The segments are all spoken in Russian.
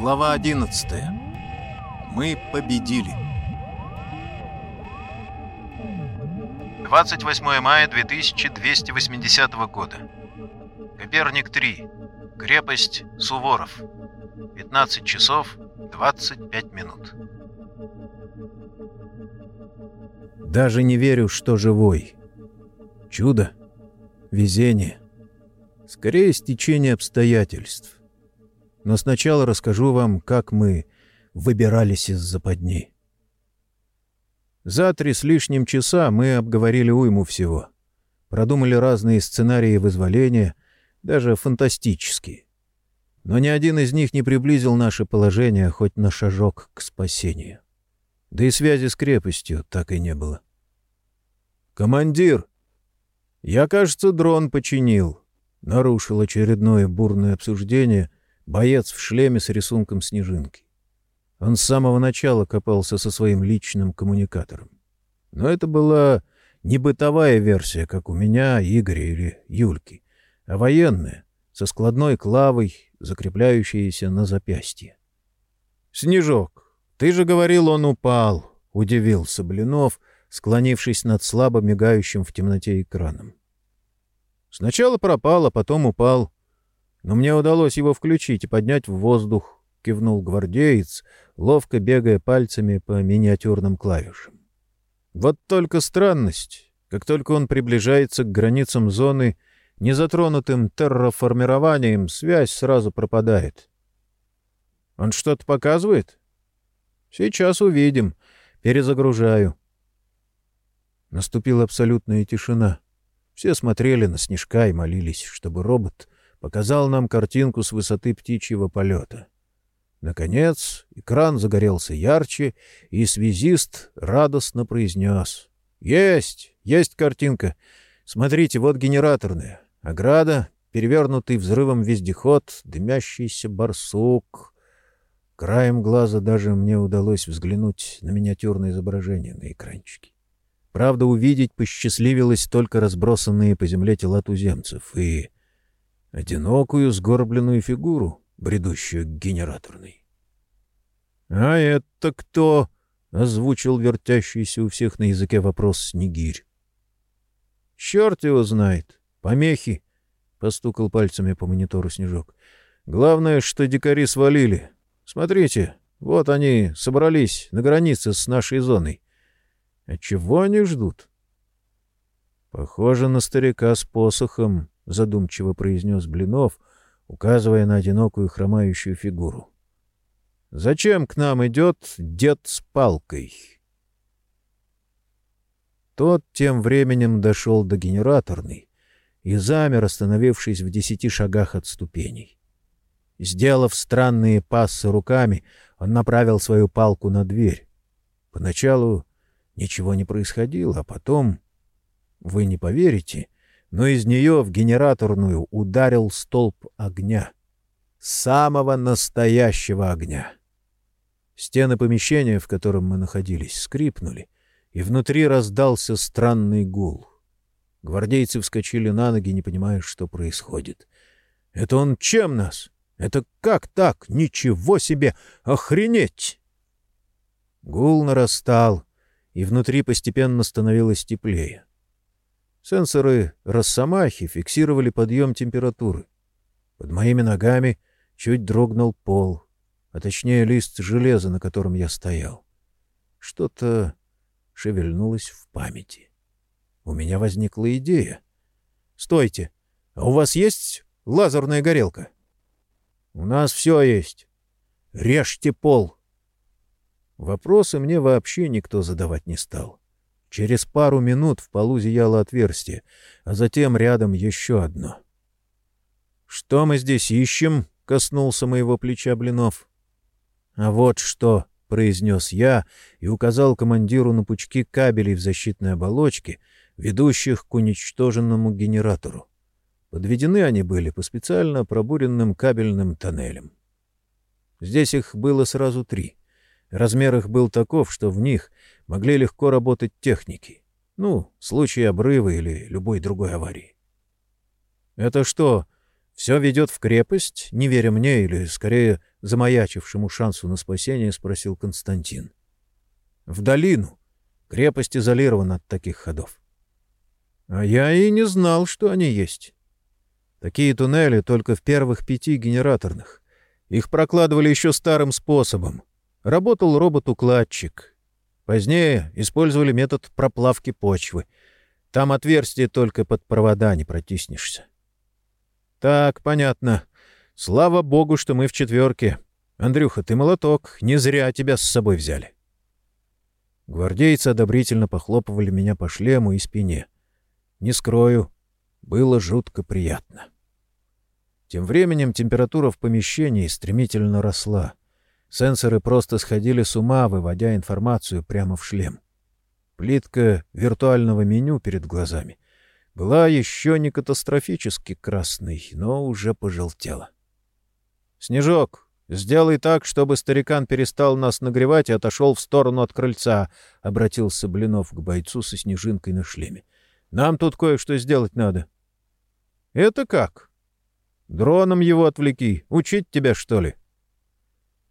Глава 11. Мы победили. 28 мая 2280 года. Коперник 3. Крепость Суворов. 15 часов 25 минут. Даже не верю, что живой. Чудо. Везение. Скорее, стечение обстоятельств. Но сначала расскажу вам, как мы выбирались из западни. За три с лишним часа мы обговорили уйму всего. Продумали разные сценарии вызволения, даже фантастические. Но ни один из них не приблизил наше положение хоть на шажок к спасению. Да и связи с крепостью так и не было. «Командир! Я, кажется, дрон починил», — нарушил очередное бурное обсуждение боец в шлеме с рисунком снежинки. Он с самого начала копался со своим личным коммуникатором. Но это была не бытовая версия, как у меня, Игоря или Юльки, а военная, со складной клавой, закрепляющейся на запястье. «Снежок, ты же говорил, он упал!» — удивился Блинов, склонившись над слабо мигающим в темноте экраном. «Сначала пропал, а потом упал. Но мне удалось его включить и поднять в воздух», — кивнул гвардеец, ловко бегая пальцами по миниатюрным клавишам. «Вот только странность. Как только он приближается к границам зоны, незатронутым терраформированием, связь сразу пропадает». «Он что-то показывает?» «Сейчас увидим. Перезагружаю». Наступила абсолютная тишина. Все смотрели на снежка и молились, чтобы робот показал нам картинку с высоты птичьего полета. Наконец, экран загорелся ярче, и связист радостно произнес. «Есть! Есть картинка! Смотрите, вот генераторная. Ограда, перевернутый взрывом вездеход, дымящийся барсук. Краем глаза даже мне удалось взглянуть на миниатюрное изображение на экранчике. Правда, увидеть посчастливилось только разбросанные по земле тела туземцев и одинокую сгорбленную фигуру, бредущую к генераторной. — А это кто? — озвучил вертящийся у всех на языке вопрос Снегирь. — Черт его знает. Помехи, — постукал пальцами по монитору Снежок. — Главное, что дикари свалили. Смотрите, вот они собрались на границе с нашей зоной. А чего они ждут? — Похоже на старика с посохом, — задумчиво произнес Блинов, указывая на одинокую хромающую фигуру. — Зачем к нам идет дед с палкой? Тот тем временем дошел до генераторной и замер, остановившись в десяти шагах от ступеней. Сделав странные пассы руками, он направил свою палку на дверь. Поначалу ничего не происходило, а потом... Вы не поверите, но из нее в генераторную ударил столб огня. Самого настоящего огня. Стены помещения, в котором мы находились, скрипнули, и внутри раздался странный гул. Гвардейцы вскочили на ноги, не понимая, что происходит. — Это он чем нас? Это как так? Ничего себе! Охренеть! Гул нарастал, и внутри постепенно становилось теплее. Сенсоры Росомахи фиксировали подъем температуры. Под моими ногами чуть дрогнул пол, а точнее лист железа, на котором я стоял. Что-то шевельнулось в памяти. У меня возникла идея. «Стойте! А у вас есть лазерная горелка?» «У нас все есть. Режьте пол!» Вопросы мне вообще никто задавать не стал. Через пару минут в полу зияло отверстие, а затем рядом еще одно. «Что мы здесь ищем?» — коснулся моего плеча Блинов. «А вот что!» — произнес я и указал командиру на пучки кабелей в защитной оболочке, ведущих к уничтоженному генератору. Подведены они были по специально пробуренным кабельным тоннелям. Здесь их было сразу три — Размер их был таков, что в них могли легко работать техники. Ну, в случае обрыва или любой другой аварии. «Это что, все ведет в крепость, не веря мне, или, скорее, замаячившему шансу на спасение, спросил Константин. В долину. Крепость изолирована от таких ходов. А я и не знал, что они есть. Такие туннели только в первых пяти генераторных. Их прокладывали еще старым способом. Работал робот-укладчик. Позднее использовали метод проплавки почвы. Там отверстие только под провода не протиснешься. Так, понятно. Слава богу, что мы в четверке. Андрюха, ты молоток. Не зря тебя с собой взяли. Гвардейцы одобрительно похлопывали меня по шлему и спине. Не скрою, было жутко приятно. Тем временем температура в помещении стремительно росла. Сенсоры просто сходили с ума, выводя информацию прямо в шлем. Плитка виртуального меню перед глазами была еще не катастрофически красной, но уже пожелтела. «Снежок, сделай так, чтобы старикан перестал нас нагревать и отошел в сторону от крыльца», — обратился Блинов к бойцу со снежинкой на шлеме. «Нам тут кое-что сделать надо». «Это как?» «Дроном его отвлеки. Учить тебя, что ли?»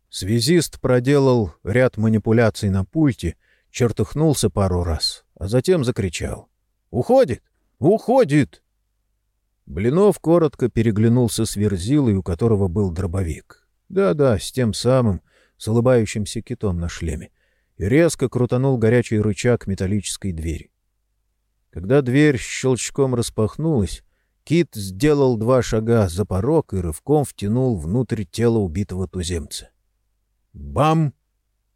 Связист проделал ряд манипуляций на пульте, чертыхнулся пару раз, а затем закричал. «Уходит! Уходит!» Блинов коротко переглянулся с Верзилой, у которого был дробовик. Да-да, с тем самым, с улыбающимся китом на шлеме, и резко крутанул горячий рычаг металлической двери. Когда дверь щелчком распахнулась, кит сделал два шага за порог и рывком втянул внутрь тела убитого туземца. Бам!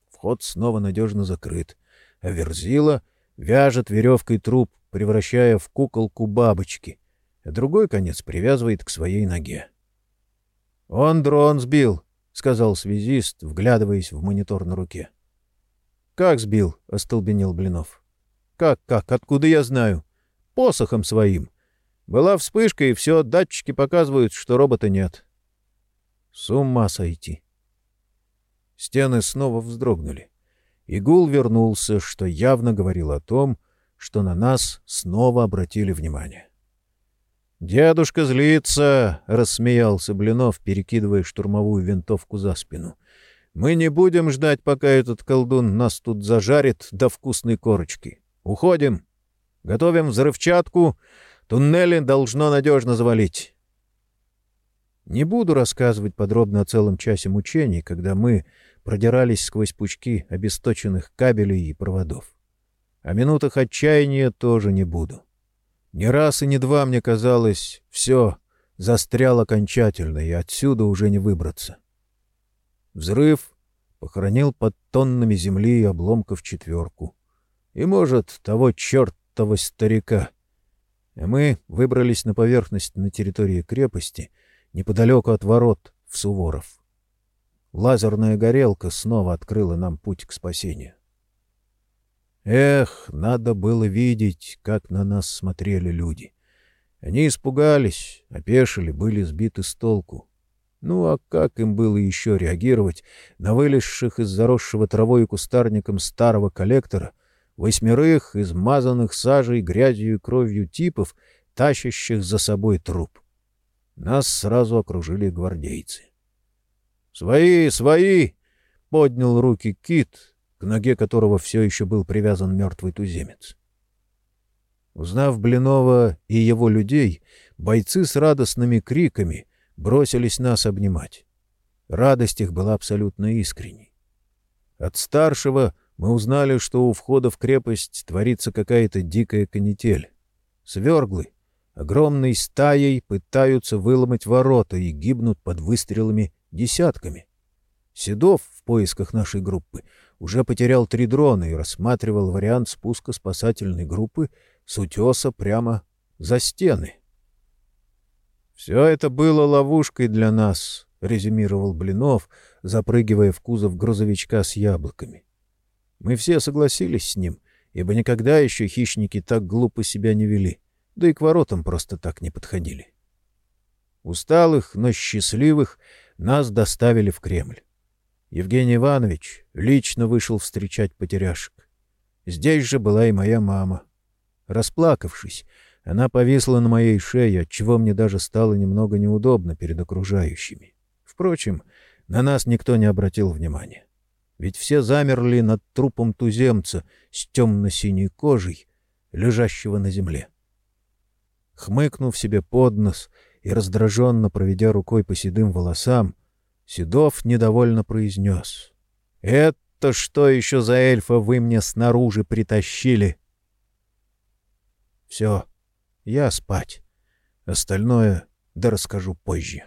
Вход снова надежно закрыт, а Верзила вяжет веревкой труп превращая в куколку бабочки, а другой конец привязывает к своей ноге. — Он дрон сбил, — сказал связист, вглядываясь в монитор на руке. — Как сбил? — остолбенел Блинов. — Как, как, откуда я знаю? — Посохом своим. Была вспышка, и все, датчики показывают, что робота нет. С ума сойти. Стены снова вздрогнули. Игул вернулся, что явно говорил о том, что на нас снова обратили внимание. «Дедушка злится!» — рассмеялся Блинов, перекидывая штурмовую винтовку за спину. «Мы не будем ждать, пока этот колдун нас тут зажарит до вкусной корочки. Уходим! Готовим взрывчатку. Туннели должно надежно завалить». Не буду рассказывать подробно о целом часе мучений, когда мы продирались сквозь пучки обесточенных кабелей и проводов. О минутах отчаяния тоже не буду. Ни раз и ни два мне казалось, все, застрял окончательно, и отсюда уже не выбраться. Взрыв похоронил под тоннами земли и обломков четверку. И, может, того чертова старика. А мы выбрались на поверхность на территории крепости, неподалеку от ворот, в Суворов. Лазерная горелка снова открыла нам путь к спасению. Эх, надо было видеть, как на нас смотрели люди. Они испугались, опешили, были сбиты с толку. Ну а как им было еще реагировать на вылезших из заросшего травой и кустарником старого коллектора восьмерых измазанных сажей, грязью и кровью типов, тащащих за собой труп? Нас сразу окружили гвардейцы. «Свои, свои!» — поднял руки Кит, к ноге которого все еще был привязан мертвый туземец. Узнав Блинова и его людей, бойцы с радостными криками бросились нас обнимать. Радость их была абсолютно искренней. От старшего мы узнали, что у входа в крепость творится какая-то дикая канитель. Сверглы огромной стаей пытаются выломать ворота и гибнут под выстрелами десятками. Седов в поисках нашей группы уже потерял три дрона и рассматривал вариант спуска спасательной группы с утеса прямо за стены. «Все это было ловушкой для нас», — резюмировал Блинов, запрыгивая в кузов грузовичка с яблоками. Мы все согласились с ним, ибо никогда еще хищники так глупо себя не вели, да и к воротам просто так не подходили. Усталых, но счастливых нас доставили в Кремль. Евгений Иванович лично вышел встречать потеряшек. Здесь же была и моя мама. Расплакавшись, она повисла на моей шее, отчего мне даже стало немного неудобно перед окружающими. Впрочем, На нас никто не обратил внимания. Ведь все замерли над трупом туземца с темно-синей кожей, лежащего на земле. Хмыкнув себе под нос и раздраженно проведя рукой по седым волосам, Седов недовольно произнес. — Это что еще за эльфа вы мне снаружи притащили? — Все, я спать. Остальное да расскажу позже.